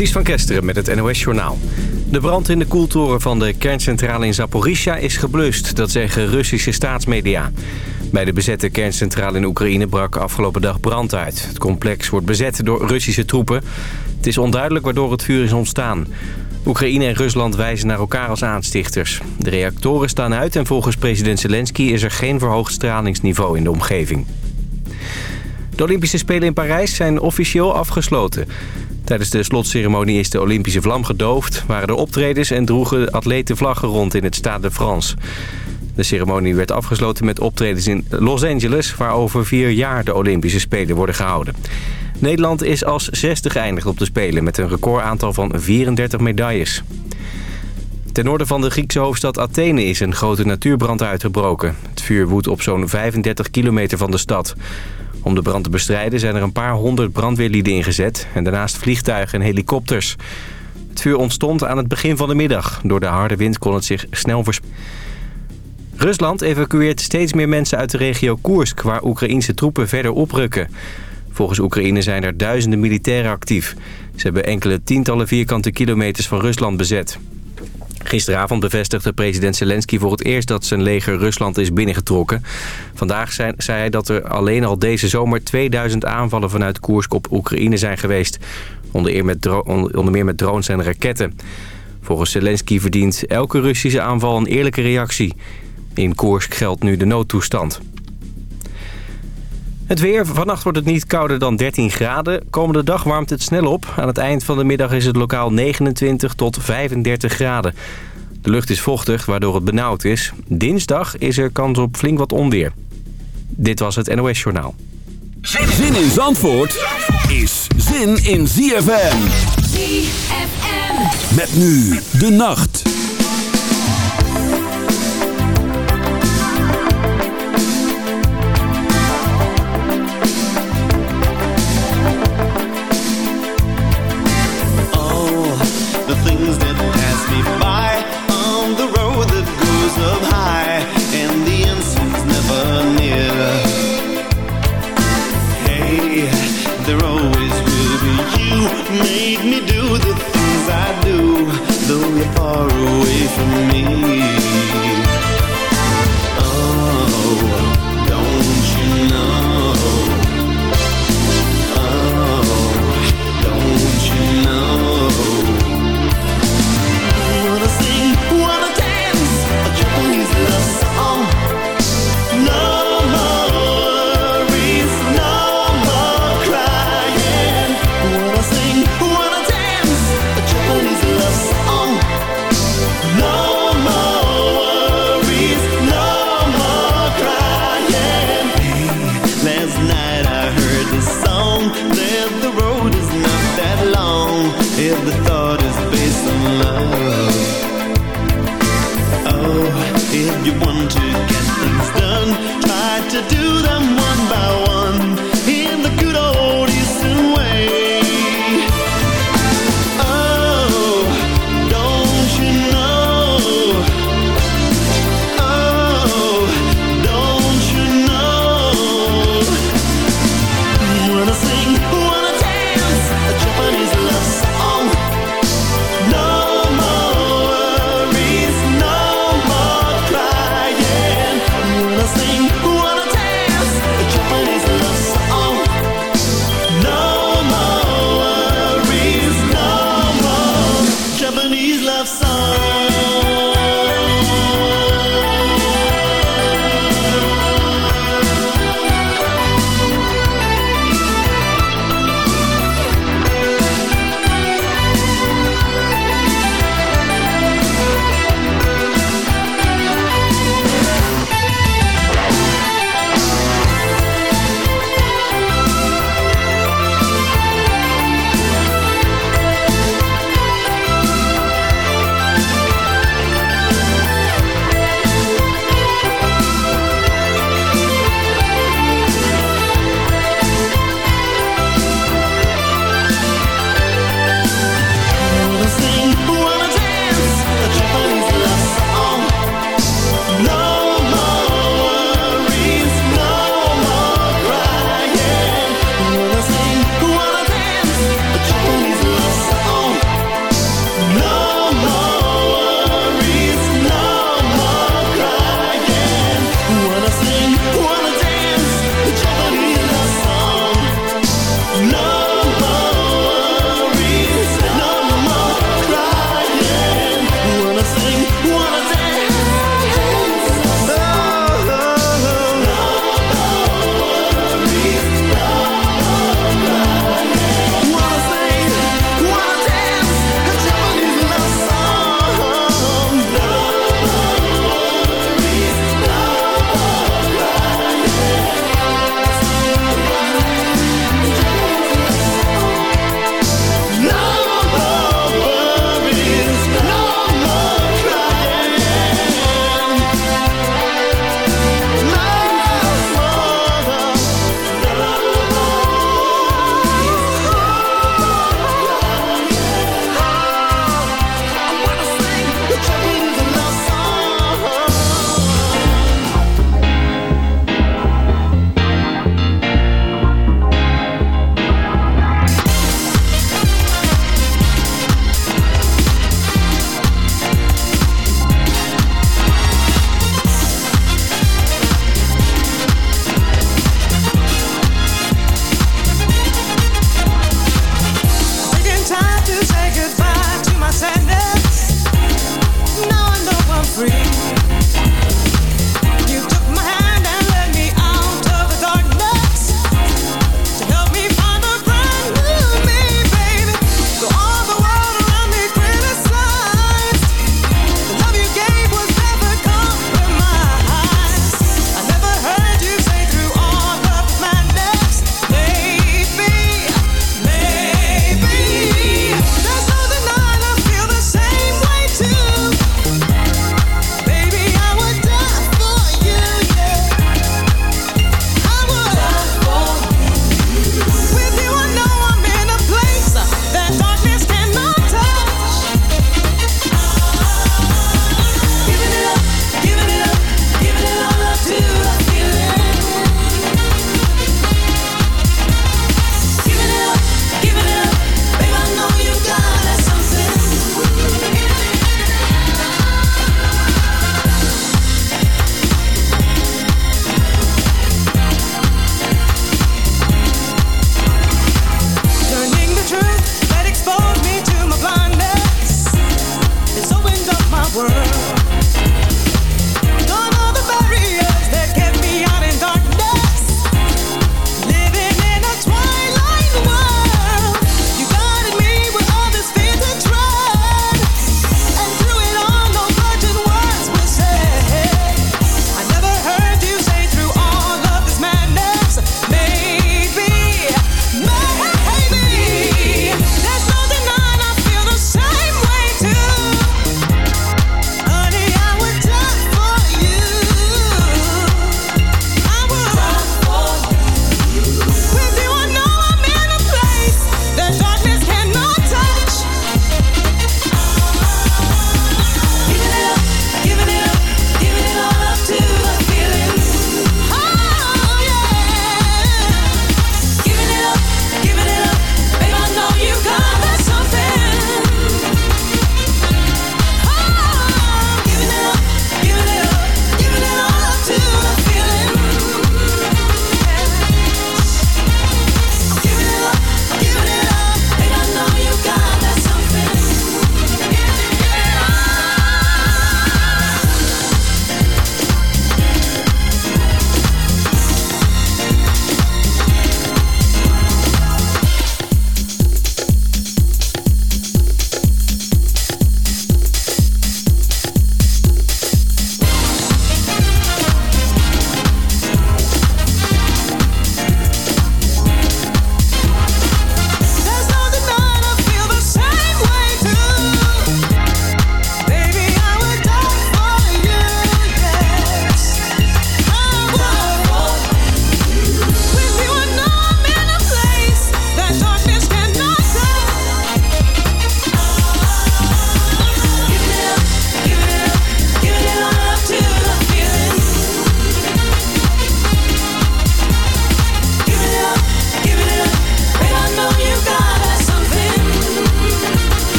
Ties van Kesteren met het NOS-journaal. De brand in de koeltoren van de kerncentrale in Zaporizhia is geblust. Dat zeggen Russische staatsmedia. Bij de bezette kerncentrale in Oekraïne brak afgelopen dag brand uit. Het complex wordt bezet door Russische troepen. Het is onduidelijk waardoor het vuur is ontstaan. Oekraïne en Rusland wijzen naar elkaar als aanstichters. De reactoren staan uit en volgens president Zelensky is er geen verhoogd stralingsniveau in de omgeving. De Olympische Spelen in Parijs zijn officieel afgesloten. Tijdens de slotceremonie is de Olympische vlam gedoofd... waren er optredens en droegen atleten vlaggen rond in het Stade de France. De ceremonie werd afgesloten met optredens in Los Angeles... waar over vier jaar de Olympische Spelen worden gehouden. Nederland is als zesde geëindigd op de Spelen... met een recordaantal van 34 medailles. Ten noorden van de Griekse hoofdstad Athene is een grote natuurbrand uitgebroken. Het vuur woedt op zo'n 35 kilometer van de stad. Om de brand te bestrijden zijn er een paar honderd brandweerlieden ingezet... en daarnaast vliegtuigen en helikopters. Het vuur ontstond aan het begin van de middag. Door de harde wind kon het zich snel verspreiden. Rusland evacueert steeds meer mensen uit de regio Koersk... waar Oekraïnse troepen verder oprukken. Volgens Oekraïne zijn er duizenden militairen actief. Ze hebben enkele tientallen vierkante kilometers van Rusland bezet. Gisteravond bevestigde president Zelensky voor het eerst dat zijn leger Rusland is binnengetrokken. Vandaag zei, hij dat er alleen al deze zomer 2000 aanvallen vanuit Koersk op Oekraïne zijn geweest. Onder met onder meer met drones en raketten. Volgens Zelensky verdient elke Russische aanval een eerlijke reactie. In Koersk geldt nu de noodtoestand. Het weer. Vannacht wordt het niet kouder dan 13 graden. Komende dag warmt het snel op. Aan het eind van de middag is het lokaal 29 tot 35 graden. De lucht is vochtig, waardoor het benauwd is. Dinsdag is er kans op flink wat onweer. Dit was het NOS Journaal. Zin in Zandvoort is zin in ZFM. ZFM. Met nu de nacht.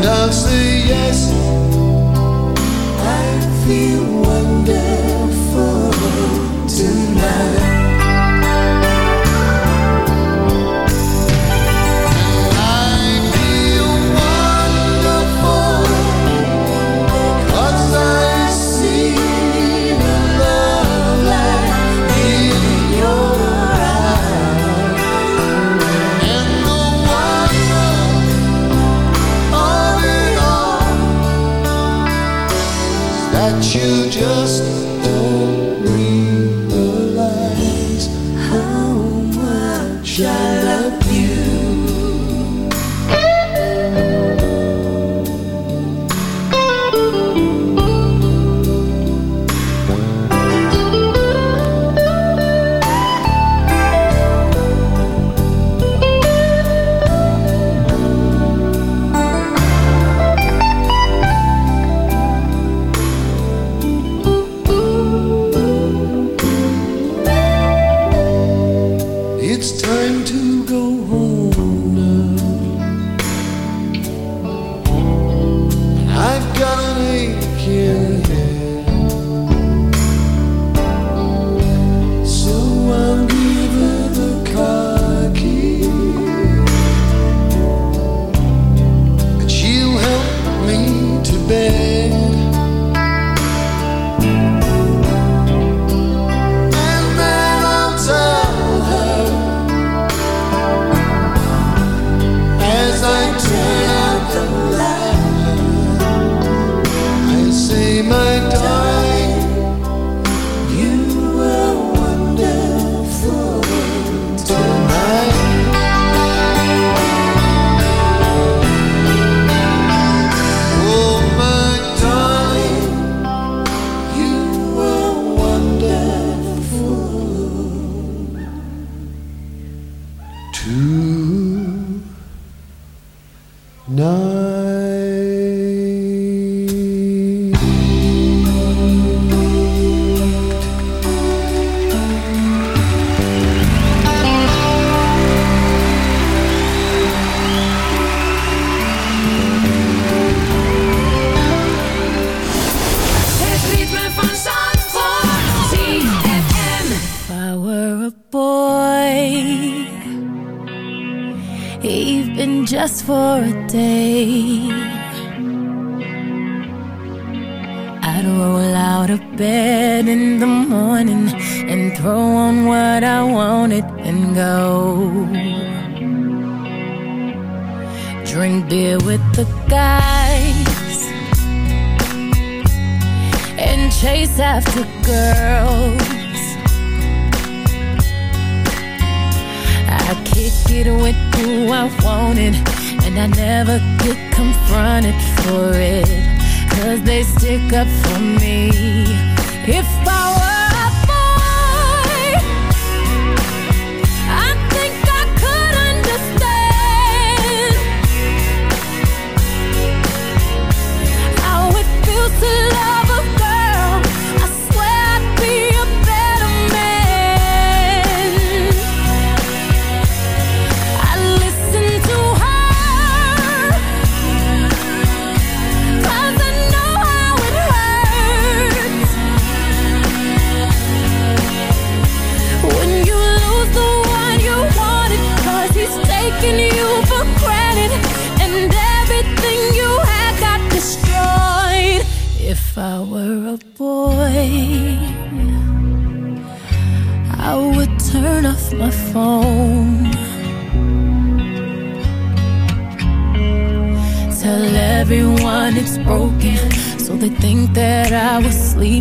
and I'll say yes. I feel wonderful tonight. you just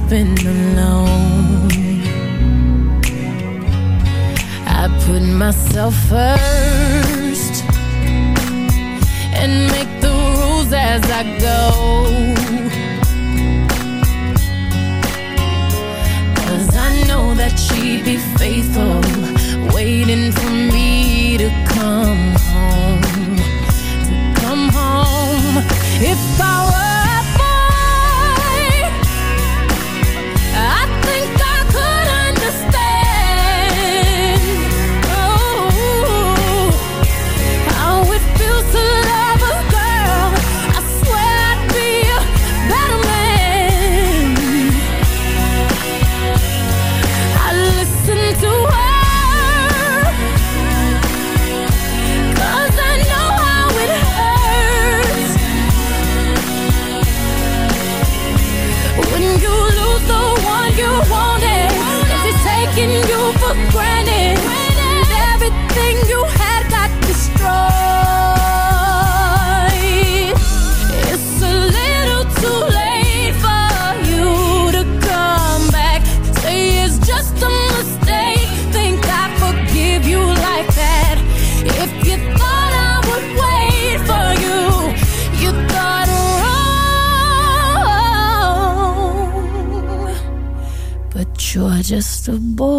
sleeping alone. I put myself first a boy.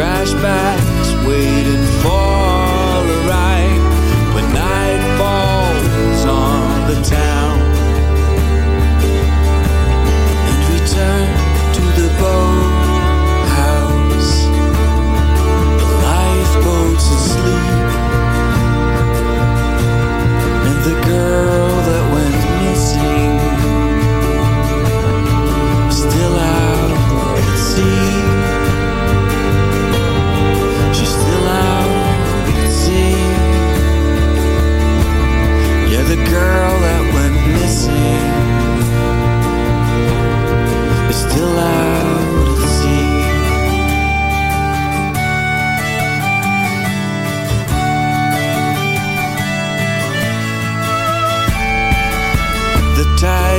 trash bags waiting for a ride when night falls on the town.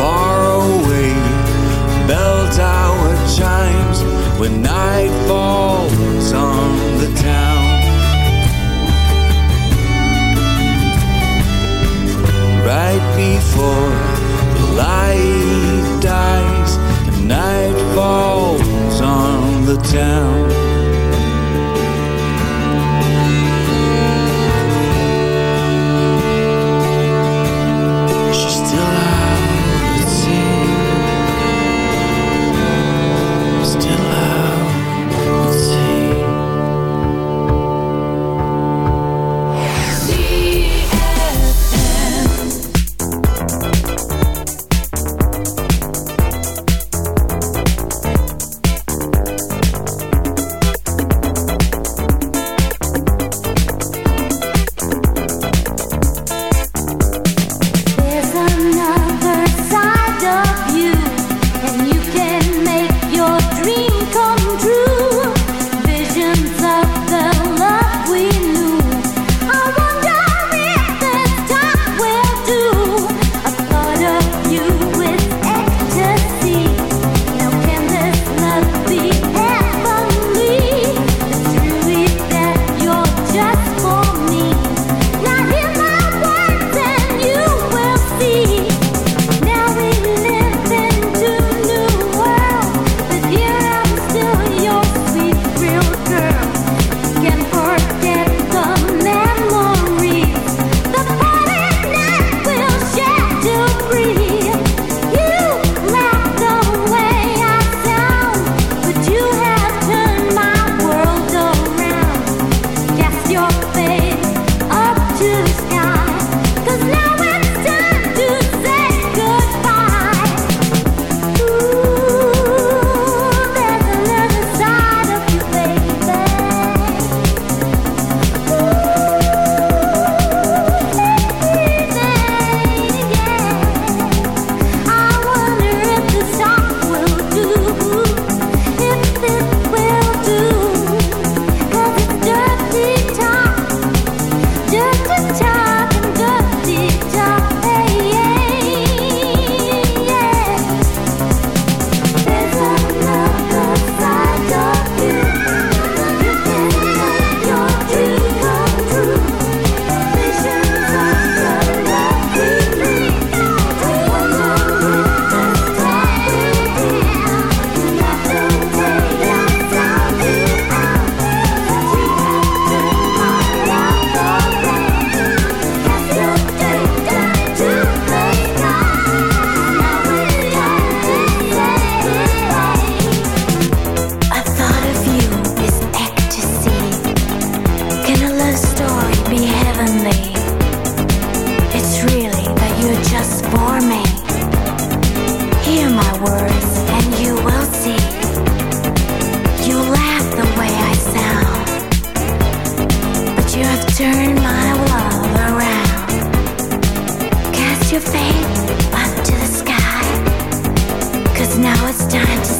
far away. Bell tower chimes when night falls on the town. Right before the light dies night falls on the town. your faith up to the sky. Cause now it's time to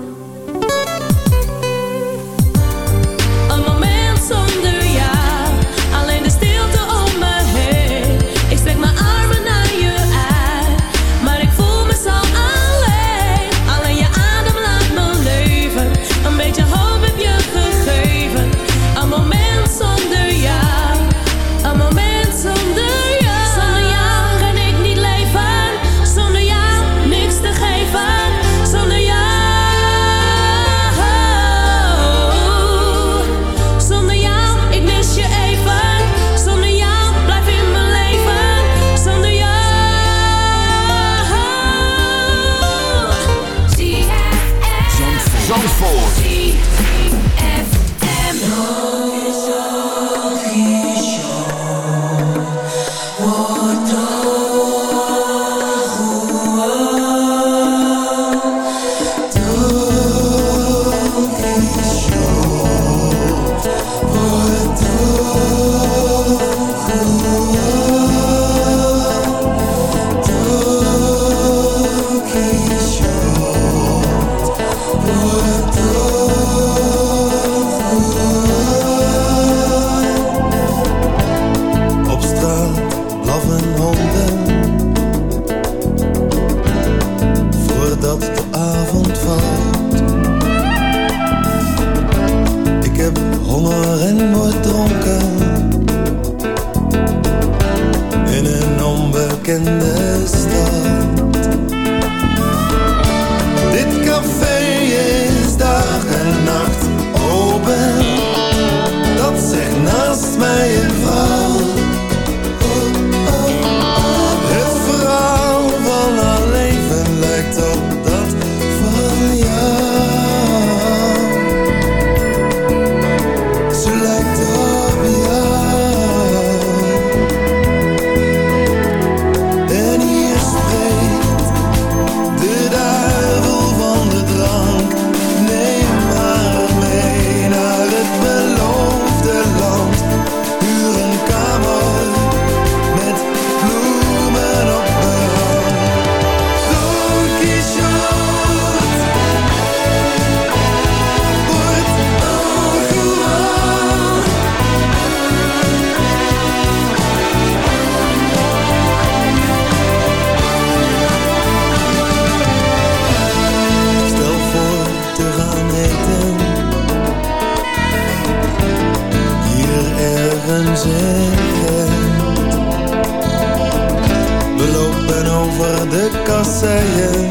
Mijn zin We lopen over de kasseien